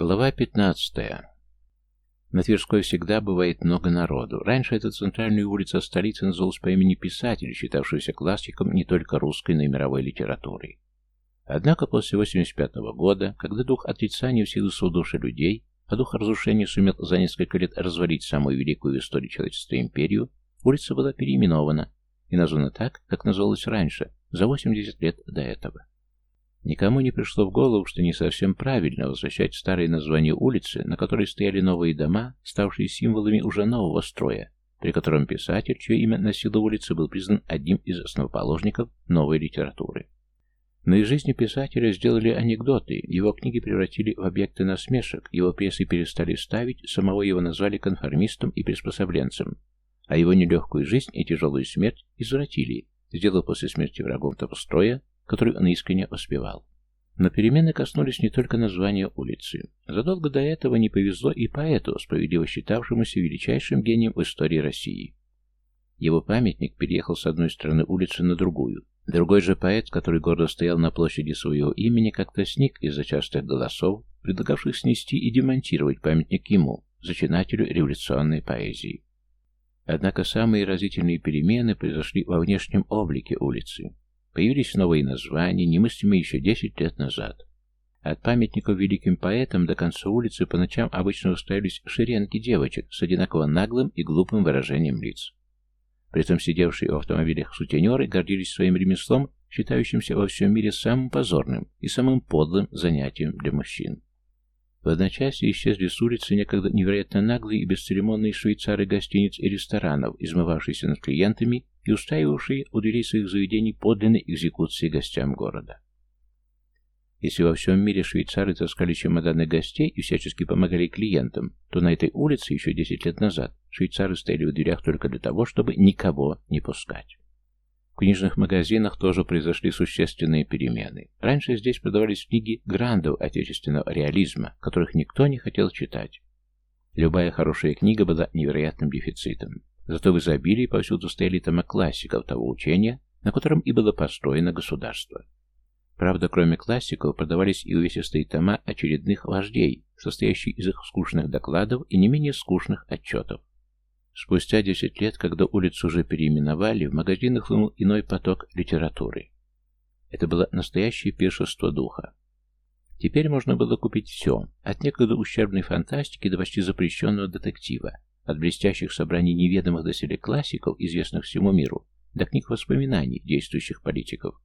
Глава 15. На Тверской всегда бывает много народу. Раньше эта центральная улица столицы называлась по имени писателя, считавшегося классиком не только русской, но и мировой литературы. Однако после 85 -го года, когда дух отрицания вселился в души людей, а дух разрушения сумел за несколько лет развалить самую великую в истории человечества империю, улица была переименована и названа так, как называлась раньше, за 80 лет до этого. Никому не пришло в голову, что не совсем правильно возвращать старые названия улицы, на которой стояли новые дома, ставшие символами уже нового строя, при котором писатель, чье имя носила улица, был признан одним из основоположников новой литературы. Но из жизни писателя сделали анекдоты, его книги превратили в объекты насмешек, его пьесы перестали ставить, самого его назвали конформистом и приспособленцем, а его нелегкую жизнь и тяжелую смерть извратили, сделав после смерти врагом того который он искренне воспевал. Но перемены коснулись не только названия улицы. Задолго до этого не повезло и поэту, справедливо считавшемуся величайшим гением в истории России. Его памятник переехал с одной стороны улицы на другую. Другой же поэт, который гордо стоял на площади своего имени, как-то сник из-за частых голосов, предлагавших снести и демонтировать памятник ему, зачинателю революционной поэзии. Однако самые разительные перемены произошли во внешнем облике улицы. Появились новые названия, немыслимые еще 10 лет назад. От памятников великим поэтам до конца улицы по ночам обычно устраивались шеренги девочек с одинаково наглым и глупым выражением лиц. При этом сидевшие в автомобилях сутенеры гордились своим ремеслом, считающимся во всем мире самым позорным и самым подлым занятием для мужчин. В одночасье исчезли с улицы некогда невероятно наглые и бесцеремонные швейцары гостиниц и ресторанов, измывавшиеся над клиентами и устраивавшие у дверей своих заведений подлинной экзекуции гостям города. Если во всем мире швейцары таскали чемоданы гостей и всячески помогали клиентам, то на этой улице еще 10 лет назад швейцары стояли в дверях только для того, чтобы никого не пускать. В книжных магазинах тоже произошли существенные перемены. Раньше здесь продавались книги грандов отечественного реализма, которых никто не хотел читать. Любая хорошая книга была невероятным дефицитом. Зато в изобилии повсюду стояли тома классиков того учения, на котором и было построено государство. Правда, кроме классиков, продавались и увесистые тома очередных вождей, состоящие из их скучных докладов и не менее скучных отчетов. Спустя десять лет, когда улицу уже переименовали, в магазинах хлынул иной поток литературы. Это было настоящее пиршество духа. Теперь можно было купить все, от некогда ущербной фантастики до почти запрещенного детектива, от блестящих собраний неведомых доселе классиков, известных всему миру, до книг воспоминаний действующих политиков.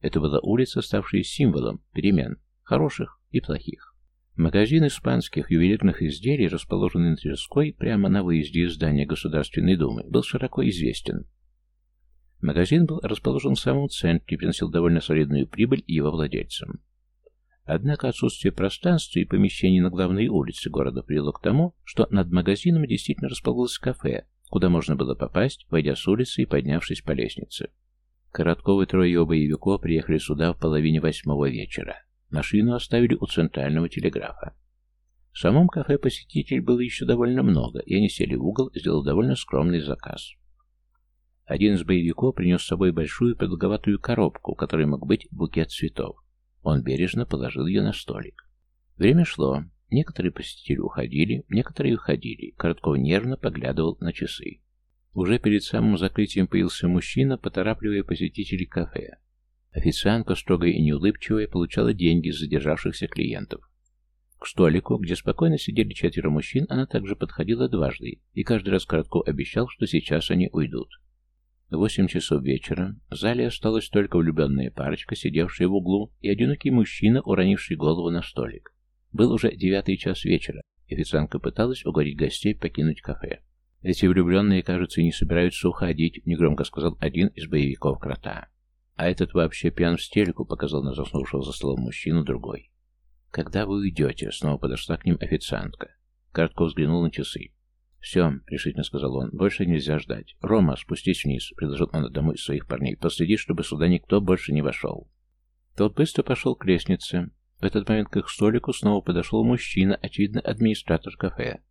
Это была улица, ставшая символом перемен, хороших и плохих. Магазин испанских ювелирных изделий, расположенный на Тверской, прямо на выезде из здания Государственной Думы, был широко известен. Магазин был расположен в самом центре и приносил довольно солидную прибыль его владельцам. Однако отсутствие пространства и помещений на главной улице города привело к тому, что над магазином действительно располагалось кафе, куда можно было попасть, войдя с улицы и поднявшись по лестнице. Коротков и трое его боевиков приехали сюда в половине восьмого вечера. Машину оставили у центрального телеграфа. В самом кафе посетителей было еще довольно много, и они сели в угол, сделал довольно скромный заказ. Один из боевиков принес с собой большую продолговатую коробку, в которой мог быть букет цветов. Он бережно положил ее на столик. Время шло. Некоторые посетители уходили, некоторые уходили. Коротков нервно поглядывал на часы. Уже перед самым закрытием появился мужчина, поторапливая посетителей кафе. Официантка, строгая и неулыбчивая, получала деньги с задержавшихся клиентов. К столику, где спокойно сидели четверо мужчин, она также подходила дважды, и каждый раз Коротков обещал, что сейчас они уйдут. Восемь часов вечера. В зале осталась только влюбленная парочка, сидевшая в углу, и одинокий мужчина, уронивший голову на столик. Был уже девятый час вечера, официантка пыталась уговорить гостей покинуть кафе. «Эти влюбленные, кажется, не собираются уходить», — негромко сказал один из боевиков крота. «А этот вообще пьян в стельку», — показал на заснувшего за столом мужчину другой. «Когда вы уйдете?» — снова подошла к ним официантка. Коротков взглянул на часы. «Все», — решительно сказал он, — «больше нельзя ждать. Рома, спустись вниз», — предложил он одному из своих парней. «Последи, чтобы сюда никто больше не вошел». Тот быстро пошел к лестнице. В этот момент к их столику снова подошел мужчина, очевидно, администратор кафе.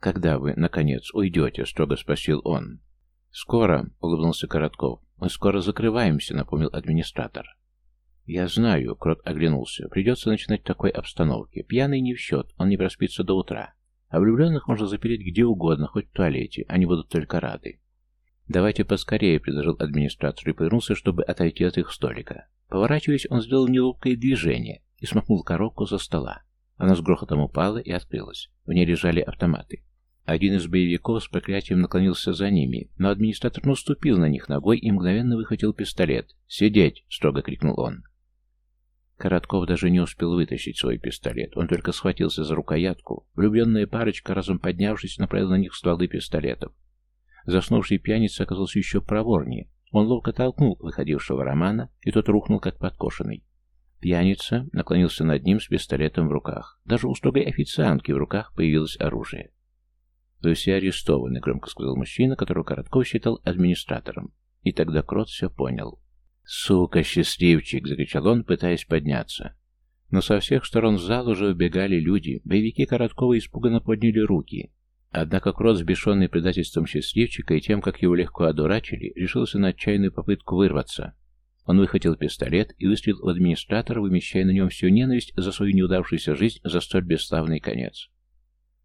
«Когда вы, наконец, уйдете?» — строго спросил он. «Скоро», — улыбнулся Коротков. «Мы скоро закрываемся», — напомнил администратор. «Я знаю», — Крот оглянулся. «Придется начинать в такой обстановке. Пьяный не в счет, он не проспится до утра. А влюбленных можно запереть где угодно, хоть в туалете. Они будут только рады». «Давайте поскорее», — предложил администратор и повернулся, чтобы отойти от их столика. Поворачиваясь, он сделал неловкое движение и смахнул коробку за стола. Она с грохотом упала и открылась. В ней лежали автоматы. Один из боевиков с проклятием наклонился за ними, но администратор наступил на них ногой и мгновенно выхватил пистолет. «Сидеть!» — строго крикнул он. Коротков даже не успел вытащить свой пистолет. Он только схватился за рукоятку. Влюбленная парочка, разом поднявшись, направила на них стволы пистолетов. Заснувший пьяница оказался еще проворнее. Он ловко толкнул выходившего Романа, и тот рухнул, как подкошенный. Пьяница наклонился над ним с пистолетом в руках. Даже у строгой официантки в руках появилось оружие. «Вы все арестованы», — громко сказал мужчина, которого Коротков считал администратором. И тогда Крот все понял. «Сука, счастливчик!» — закричал он, пытаясь подняться. Но со всех сторон зал уже убегали люди. Боевики Короткова испуганно подняли руки. Однако Крот, сбешенный предательством счастливчика и тем, как его легко одурачили, решился на отчаянную попытку вырваться. Он выхватил пистолет и выстрелил в администратора, вымещая на нем всю ненависть за свою неудавшуюся жизнь за столь бесславный конец.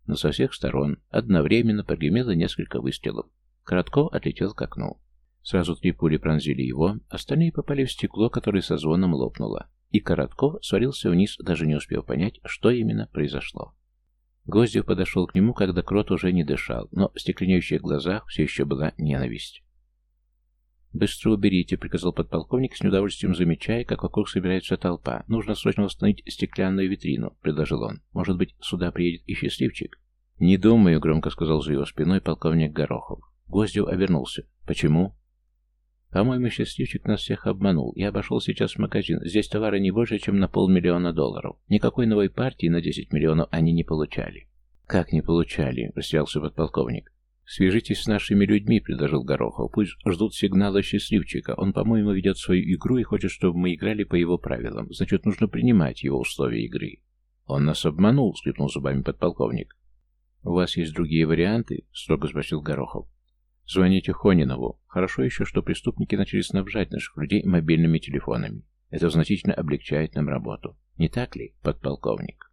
Но со всех сторон одновременно прогремело несколько выстрелов. Коротков отлетел к окну. Сразу три пули пронзили его, остальные попали в стекло, которое со звоном лопнуло. И Коротков свалился вниз, даже не успев понять, что именно произошло. Гвоздев подошел к нему, когда Крот уже не дышал, но в стекленеющих глазах все еще была ненависть. «Быстро уберите», — приказал подполковник, с неудовольствием замечая, как вокруг собирается толпа. «Нужно срочно восстановить стеклянную витрину», — предложил он. «Может быть, сюда приедет и счастливчик?» «Не думаю», — громко сказал за его спиной полковник Горохов. Гвоздев обернулся. «Почему?» «По-моему, счастливчик нас всех обманул. Я обошел сейчас магазин. Здесь товары не больше, чем на полмиллиона долларов. Никакой новой партии на 10 миллионов они не получали». «Как не получали?» — растерялся подполковник. «Свяжитесь с нашими людьми», — предложил Горохов. «Пусть ждут сигнала счастливчика. Он, по-моему, ведет свою игру и хочет, чтобы мы играли по его правилам. Значит, нужно принимать его условия игры». «Он нас обманул», — скрипнул зубами подполковник. «У вас есть другие варианты?» — строго спросил Горохов. «Звоните Хонинову. Хорошо еще, что преступники начали снабжать наших людей мобильными телефонами. Это значительно облегчает нам работу. Не так ли, подполковник?»